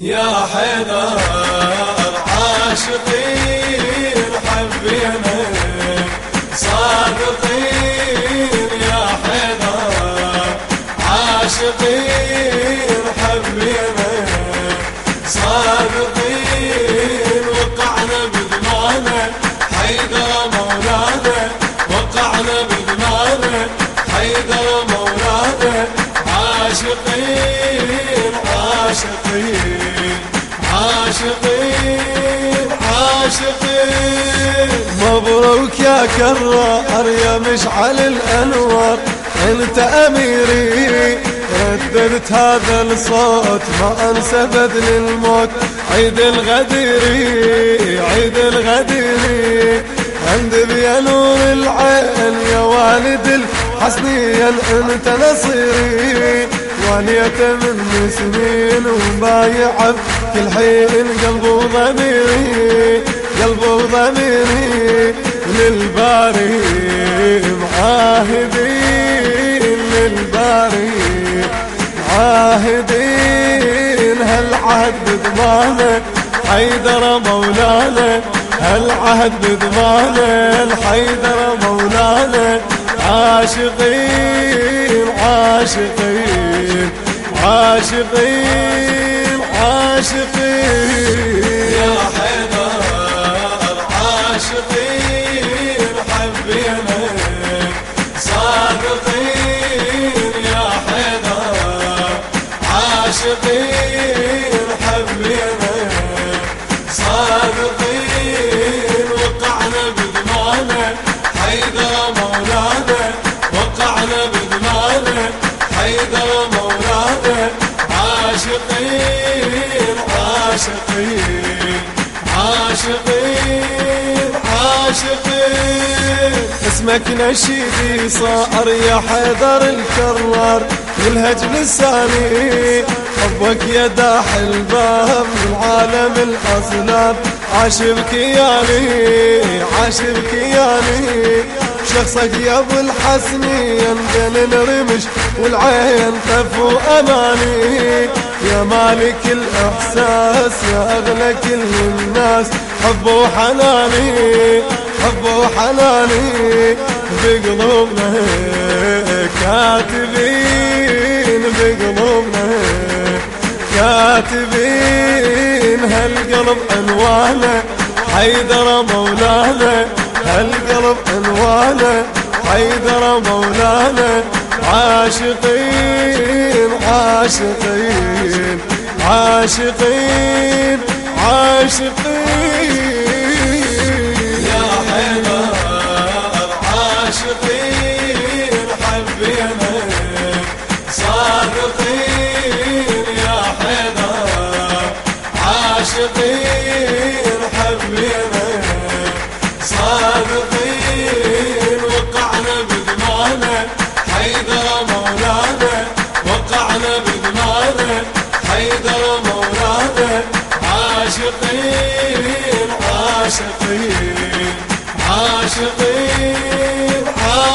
يا حيدر عاشقين حبينا. صادقين يا حيدر عاشقين حبينا. صادقين وقعنا بذمانه حيدر مولانا وقعنا بذمانه حيدر مولانا عاشقين. عاشقين عاشقين. مبروك يا كرار يا مشعل الأنوار. أنت أميري رددت هذا الصوت. ما أنسى بذل الموت. عيد الغديري عيد الغديري عند بيا نور العين يا والد الحسنين أنت نصيري وانيت من سنين وبايع كل حين قلبه وضميري قلبه وضميري للباري معاهدين للباري معاهدين هالعهد بضمانه حيدر مولانا هالعهد بضمانه الحيدر مولانا عاشقين عاشقين عاشقين. عاشقين صادقين يا حبينا صادقين اسمك نشيدي صار يا حيدر الكرار يلهج لساني حبك يا داح الباب من عالم الاصنام عاشبك ياني عاشبك ياني شخصك يا أبو الحسنين بين الرمش والعين طف واماني يا مالك الإحساس يا اغلى كل الناس. حب وحناني حب وحناني بقلوبنا. كاتبين بقلوبنا. كاتبين هالقلب عنوانه. حيدر مولانا هالقلب عنوانه. حيدر مولانا. عاشقين عاشقين عاشقين عاشقين.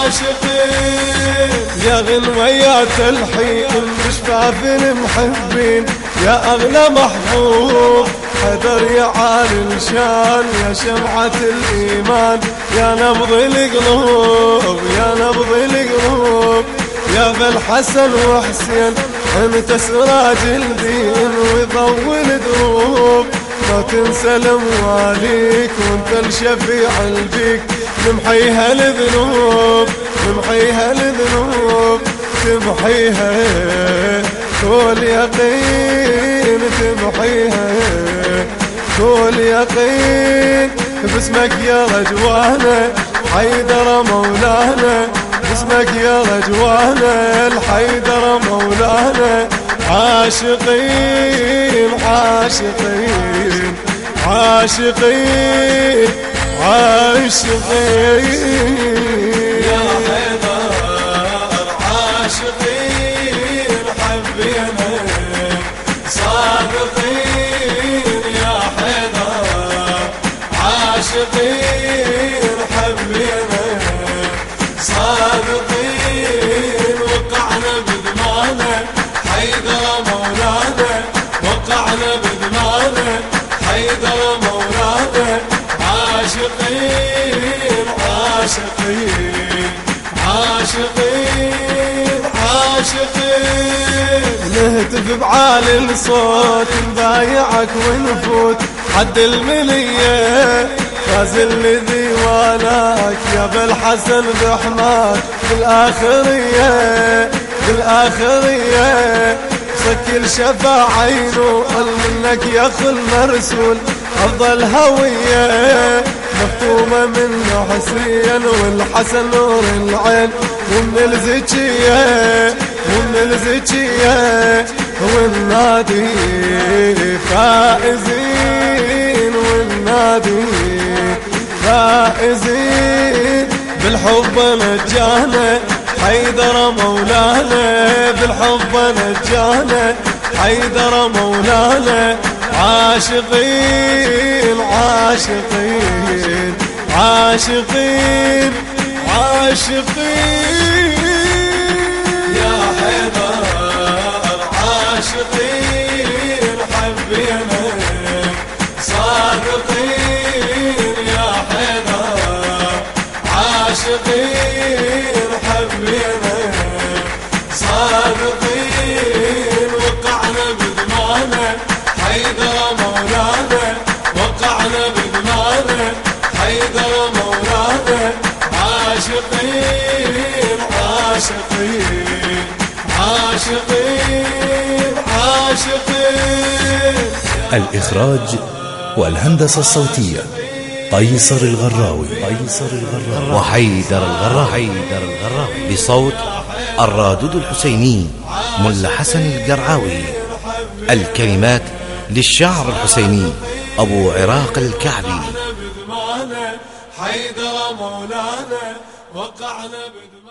عاشقين يا غنويات الحين بشفاف المحبين يا أغلى محبوب حذر يا عالي الشان. يا شمعة الإيمان يا نبض القلوب يا نبض القلوب. يابا الحسن وحسين انت سراج الدين ويطول دروب. ما تنسى لمواليك وانت الشفيع البيك. تمحيها الذنوب تمحيها الذنوب تمحيها كل يقين تمحيها كل يقين باسمك يا رجوانا حيدر مولانا باسمك يا رجوانا الحيدر مولانا عاشقين عاشقين عاشقين. عاشقين يا حيدر عاشقين حبينا صادقين يا عاشقين حبينا صادقين وقعنا مولانا وقعنا بدمانه حيدر مولانا عاشقين عاشقين عاشقين. نهتف بعالي الصوت نبايعك ونفوت. حد المنية فاز الذي والاك يا بالحسن بحماك. بالآخرية بالآخرية. سكر شفا عينه قل منك يا خل مرسول أفضل هوية. مختومة من حسين والحسن نور العين. ومن الزكية ومن الزكية والنادي فائزين والنادي فائزين. بالحب نجانا حيدر مولانا. بالحب نجانا حيدر مولانا. عاشقين عاشقين عاشقين عاشقين. يا حيدر عاشقين حبينا صادقين. يا حيدر عاشقين. حيدر مولانا عاشقين عاشقين عاشقين عاشقين الإخراج والهندسة الصوتية قيصر الغراوي. قيصر الغراوي. وحيدر الغراوي. حيدر الغراوي. بصوت الرادود الحسيني ملا حسن القرعاوي الكلمات للشاعر الحسيني أبو عراق الكعبي. حيدر مولانا وقعنا بدمانه